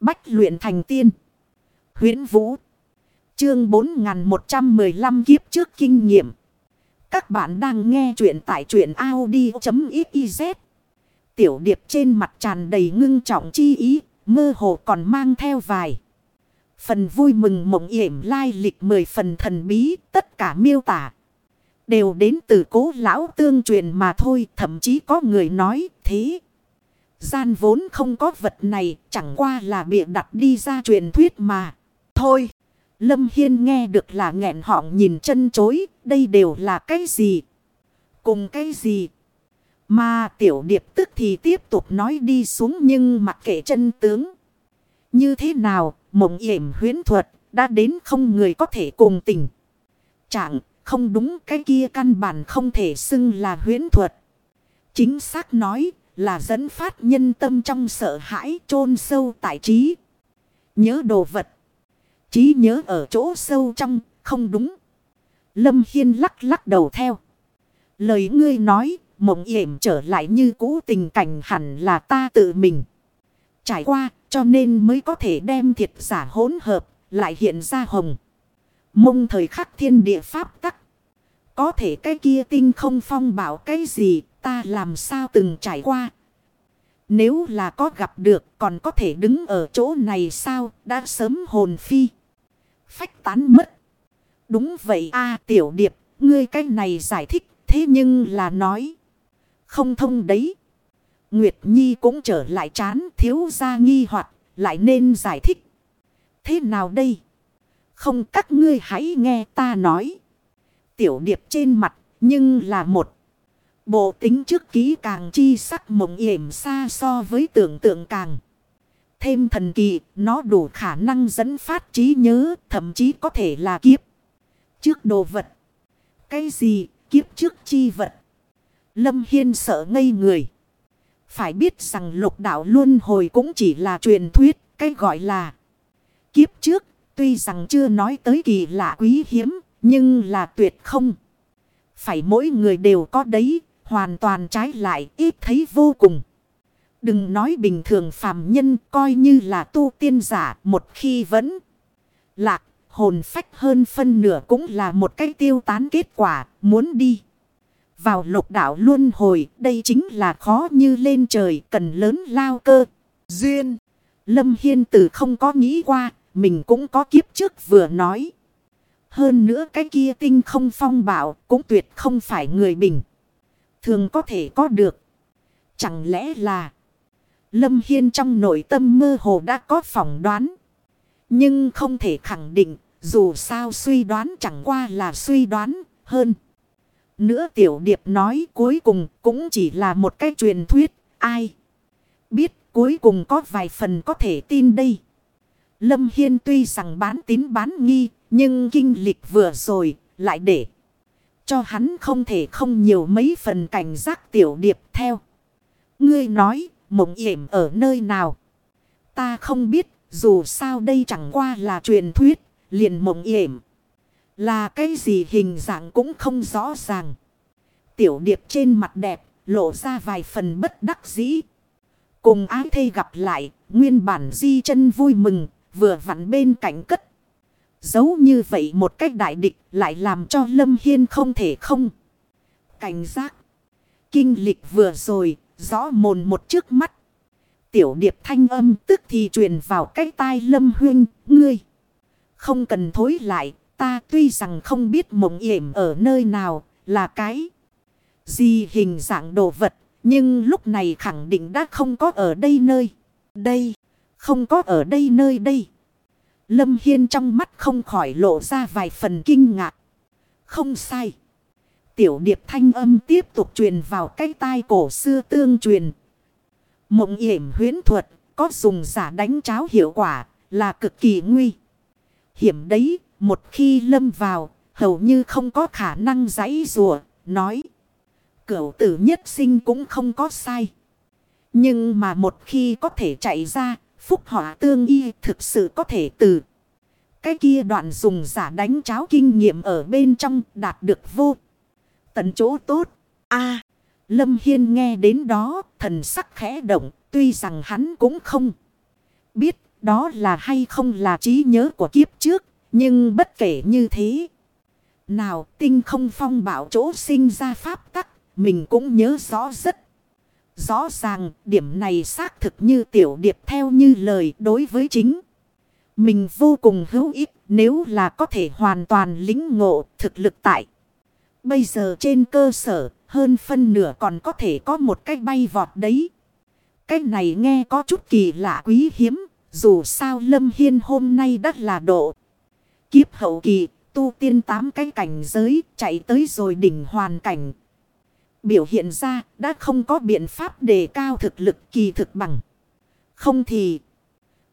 Bách luyện thành tiên. huyễn Vũ. Chương 4115 kiếp trước kinh nghiệm. Các bạn đang nghe truyện tại truyện Audi.xyz. Tiểu điệp trên mặt tràn đầy ngưng trọng chi ý. Mơ hồ còn mang theo vài. Phần vui mừng mộng yểm lai lịch mười phần thần bí. Tất cả miêu tả. Đều đến từ cố lão tương truyền mà thôi. Thậm chí có người nói thế. Gian vốn không có vật này, chẳng qua là bịa đặt đi ra truyền thuyết mà. Thôi, Lâm Hiên nghe được là nghẹn họng nhìn chân chối, đây đều là cái gì? Cùng cái gì? Mà tiểu điệp tức thì tiếp tục nói đi xuống nhưng mặc kệ chân tướng. Như thế nào, mộng yểm huyến thuật, đã đến không người có thể cùng tình. Chẳng, không đúng cái kia căn bản không thể xưng là huyến thuật. Chính xác nói, là dẫn phát nhân tâm trong sợ hãi chôn sâu tại trí. Nhớ đồ vật. Trí nhớ ở chỗ sâu trong, không đúng. Lâm Hiên lắc lắc đầu theo. Lời ngươi nói, mộng yểm trở lại như cũ tình cảnh hẳn là ta tự mình. Trải qua, cho nên mới có thể đem thiệt giả hỗn hợp, lại hiện ra hồng. Mông thời khắc thiên địa pháp tắc. Có thể cái kia tinh không phong bảo cái gì ta làm sao từng trải qua. Nếu là có gặp được, còn có thể đứng ở chỗ này sao đã sớm hồn phi. Phách tán mất. Đúng vậy a tiểu điệp, ngươi cái này giải thích, thế nhưng là nói. Không thông đấy. Nguyệt Nhi cũng trở lại chán, thiếu ra nghi hoặc, lại nên giải thích. Thế nào đây? Không, các ngươi hãy nghe ta nói. Tiểu điệp trên mặt, nhưng là một. Bộ tính trước ký càng chi sắc mộng yểm xa so với tưởng tượng càng. Thêm thần kỳ, nó đủ khả năng dẫn phát trí nhớ, thậm chí có thể là kiếp. Trước đồ vật. Cái gì, kiếp trước chi vật? Lâm Hiên sợ ngây người. Phải biết rằng lục đạo luân hồi cũng chỉ là truyền thuyết, cái gọi là kiếp trước. Tuy rằng chưa nói tới kỳ lạ quý hiếm, nhưng là tuyệt không. Phải mỗi người đều có đấy, Hoàn toàn trái lại, ít thấy vô cùng. Đừng nói bình thường phàm nhân, coi như là tu tiên giả, một khi vẫn lạc, hồn phách hơn phân nửa cũng là một cái tiêu tán kết quả, muốn đi. Vào lục đảo luân hồi, đây chính là khó như lên trời, cần lớn lao cơ. Duyên. Lâm Hiên Tử không có nghĩ qua, mình cũng có kiếp trước vừa nói. Hơn nữa cái kia tinh không phong bảo cũng tuyệt không phải người bình thường có thể có được. Chẳng lẽ là Lâm Hiên trong nội tâm mơ hồ đã có phỏng đoán. Nhưng không thể khẳng định, dù sao suy đoán chẳng qua là suy đoán, hơn. Nữa tiểu điệp nói cuối cùng cũng chỉ là một cái truyền thuyết. Ai biết cuối cùng có vài phần có thể tin đây. Lâm Hiên tuy rằng bán tín bán nghi, nhưng kinh lịch vừa rồi lại để. Cho hắn không thể không nhiều mấy phần cảnh giác tiểu điệp theo. Ngươi nói, mộng yểm ở nơi nào? Ta không biết, dù sao đây chẳng qua là truyền thuyết, liền mộng yểm. Là cái gì hình dạng cũng không rõ ràng. Tiểu điệp trên mặt đẹp, lộ ra vài phần bất đắc dĩ. Cùng ái Thê gặp lại, nguyên bản di chân vui mừng, vừa vặn bên cạnh cất. Giấu như vậy một cách đại địch lại làm cho Lâm Hiên không thể không. Cảnh giác. Kinh lịch vừa rồi, rõ mồn một trước mắt. Tiểu điệp thanh âm tức thì truyền vào cái tai Lâm Huyên, ngươi. Không cần thối lại, ta tuy rằng không biết mộng yểm ở nơi nào, là cái gì hình dạng đồ vật. Nhưng lúc này khẳng định đã không có ở đây nơi. Đây, không có ở đây nơi đây. Lâm Hiên trong mắt không khỏi lộ ra vài phần kinh ngạc. Không sai. Tiểu điệp thanh âm tiếp tục truyền vào cái tai cổ xưa tương truyền. Mộng hiểm huyến thuật có dùng giả đánh cháo hiệu quả là cực kỳ nguy. Hiểm đấy, một khi lâm vào, hầu như không có khả năng giãy rùa, nói. Cửu tử nhất sinh cũng không có sai. Nhưng mà một khi có thể chạy ra, phúc họa tương y thực sự có thể từ. Cái kia đoạn dùng giả đánh cháo kinh nghiệm ở bên trong đạt được vô. Tận chỗ tốt. a Lâm Hiên nghe đến đó, thần sắc khẽ động. Tuy rằng hắn cũng không biết đó là hay không là trí nhớ của kiếp trước. Nhưng bất kể như thế. Nào tinh không phong bảo chỗ sinh ra pháp tắc. Mình cũng nhớ rõ rất. Rõ ràng, điểm này xác thực như tiểu điệp theo như lời đối với chính. Mình vô cùng hữu ích nếu là có thể hoàn toàn lính ngộ thực lực tại. Bây giờ trên cơ sở, hơn phân nửa còn có thể có một cái bay vọt đấy. Cái này nghe có chút kỳ lạ quý hiếm. Dù sao Lâm Hiên hôm nay đã là độ. Kiếp hậu kỳ, tu tiên tám cái cảnh giới chạy tới rồi đỉnh hoàn cảnh. Biểu hiện ra đã không có biện pháp đề cao thực lực kỳ thực bằng. Không thì,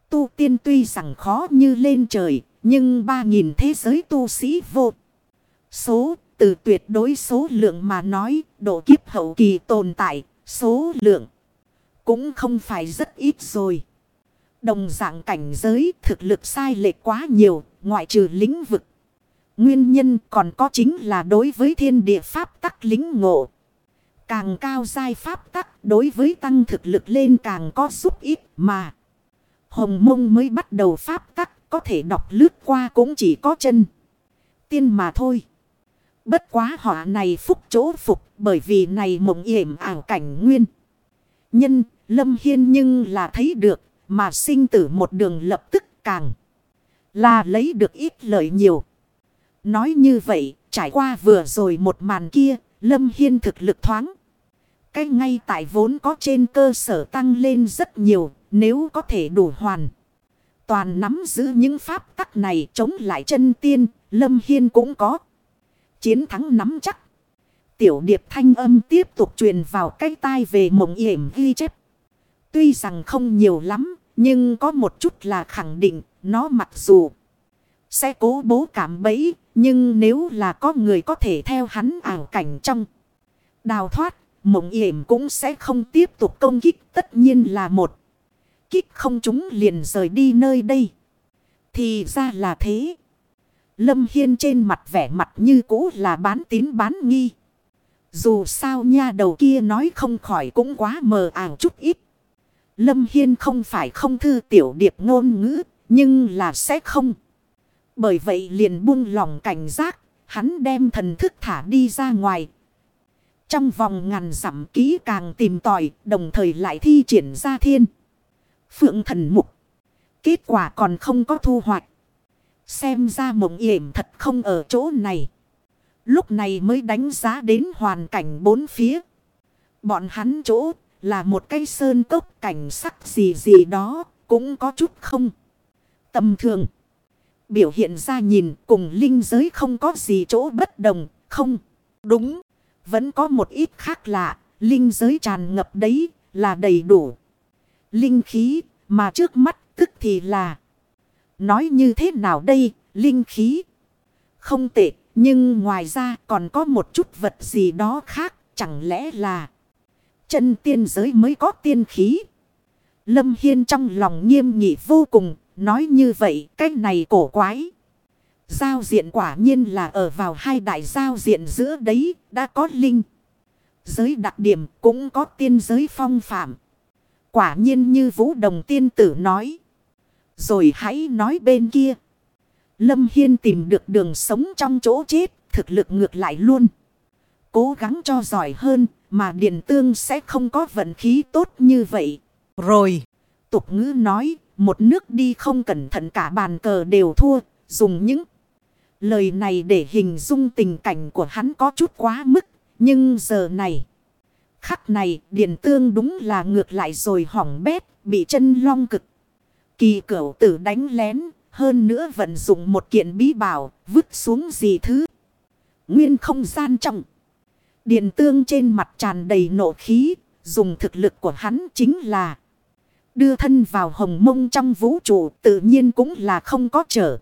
tu tiên tuy rằng khó như lên trời, nhưng ba nghìn thế giới tu sĩ vô. Số, từ tuyệt đối số lượng mà nói, độ kiếp hậu kỳ tồn tại, số lượng cũng không phải rất ít rồi. Đồng dạng cảnh giới, thực lực sai lệch quá nhiều, ngoại trừ lĩnh vực. Nguyên nhân còn có chính là đối với thiên địa pháp tắc lính ngộ. Càng cao giai pháp tắc đối với tăng thực lực lên càng có giúp ít mà. Hồng mông mới bắt đầu pháp tắc, có thể đọc lướt qua cũng chỉ có chân. Tiên mà thôi. Bất quá họ này phúc chỗ phục, bởi vì này mộng yểm ảo cảnh nguyên. Nhân, lâm hiên nhưng là thấy được, mà sinh tử một đường lập tức càng là lấy được ít lợi nhiều. Nói như vậy, trải qua vừa rồi một màn kia, lâm hiên thực lực thoáng. Cái ngay tại vốn có trên cơ sở tăng lên rất nhiều nếu có thể đủ hoàn. Toàn nắm giữ những pháp tắc này chống lại chân tiên, Lâm Hiên cũng có. Chiến thắng nắm chắc. Tiểu điệp thanh âm tiếp tục truyền vào cái tai về mộng yểm ghi chép. Tuy rằng không nhiều lắm, nhưng có một chút là khẳng định, nó mặc dù sẽ cố bố cảm bẫy, nhưng nếu là có người có thể theo hắn ảo cảnh trong đào thoát, mộng yểm cũng sẽ không tiếp tục công kích tất nhiên là một kích không chúng liền rời đi nơi đây. Thì ra là thế. Lâm Hiên trên mặt vẻ mặt như cũ là bán tín bán nghi. Dù sao nha đầu kia nói không khỏi cũng quá mờ ảo chút ít. Lâm Hiên không phải không thư tiểu điệp ngôn ngữ, nhưng là sẽ không. Bởi vậy liền buông lòng cảnh giác, hắn đem thần thức thả đi ra ngoài. Trong vòng ngàn dặm ký càng tìm tòi, đồng thời lại thi triển ra thiên. Phượng thần mục. Kết quả còn không có thu hoạch. Xem ra mộng yểm thật không ở chỗ này. Lúc này mới đánh giá đến hoàn cảnh bốn phía. Bọn hắn chỗ là một cây sơn cốc cảnh sắc gì gì đó cũng có chút không. Tầm thường. Biểu hiện ra nhìn cùng linh giới không có gì chỗ bất đồng. Không. Đúng. Vẫn có một ít khác lạ. Linh giới tràn ngập đấy là đầy đủ linh khí, mà trước mắt tức thì là. Nói như thế nào đây, linh khí? Không tệ, nhưng ngoài ra còn có một chút vật gì đó khác, chẳng lẽ là chân tiên giới mới có tiên khí? Lâm Hiên trong lòng nghiêm nghị vô cùng, nói như vậy, cái này cổ quái. Giao diện quả nhiên là ở vào hai đại giao diện giữa đấy, đã có linh. Giới đặc điểm cũng có tiên giới phong phạm. Quả nhiên như vũ đồng tiên tử nói. Rồi hãy nói bên kia. Lâm Hiên tìm được đường sống trong chỗ chết. Thực lực ngược lại luôn. Cố gắng cho giỏi hơn. Mà Điền Tương sẽ không có vận khí tốt như vậy. Rồi. Tục ngữ nói. Một nước đi không cẩn thận cả bàn cờ đều thua. Dùng những lời này để hình dung tình cảnh của hắn có chút quá mức. Nhưng giờ này. Khắc này Điền Tương đúng là ngược lại rồi hỏng bét, bị chân long cực. Kỳ cửu tử đánh lén, hơn nữa vận dụng một kiện bí bảo, vứt xuống gì thứ. Nguyên không gian trọng. Điền Tương trên mặt tràn đầy nộ khí, dùng thực lực của hắn chính là đưa thân vào hồng mông trong vũ trụ tự nhiên cũng là không có trở.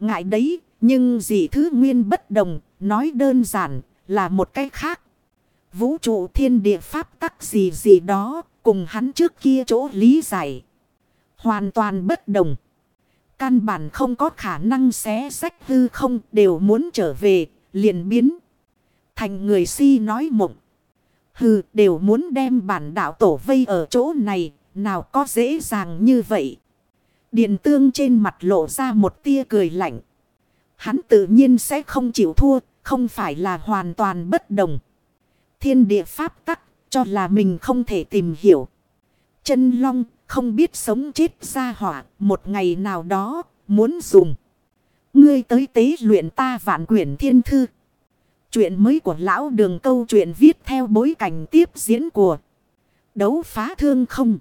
Ngại đấy, nhưng dị thứ nguyên bất đồng, nói đơn giản là một cái khác. Vũ trụ thiên địa pháp tắc gì gì đó, cùng hắn trước kia chỗ lý giải. Hoàn toàn bất đồng. Căn bản không có khả năng xé sách hư không đều muốn trở về, liền biến. Thành người si nói mộng. Hừ, đều muốn đem bản đạo tổ vây ở chỗ này, nào có dễ dàng như vậy. Điện tương trên mặt lộ ra một tia cười lạnh. Hắn tự nhiên sẽ không chịu thua, không phải là hoàn toàn bất đồng. Thiên địa pháp tắc, cho là mình không thể tìm hiểu. Chân long, không biết sống chết ra hỏa, một ngày nào đó, muốn dùng. Ngươi tới tế luyện ta vạn quyển thiên thư. Chuyện mới của lão đường câu chuyện viết theo bối cảnh tiếp diễn của đấu phá thương không.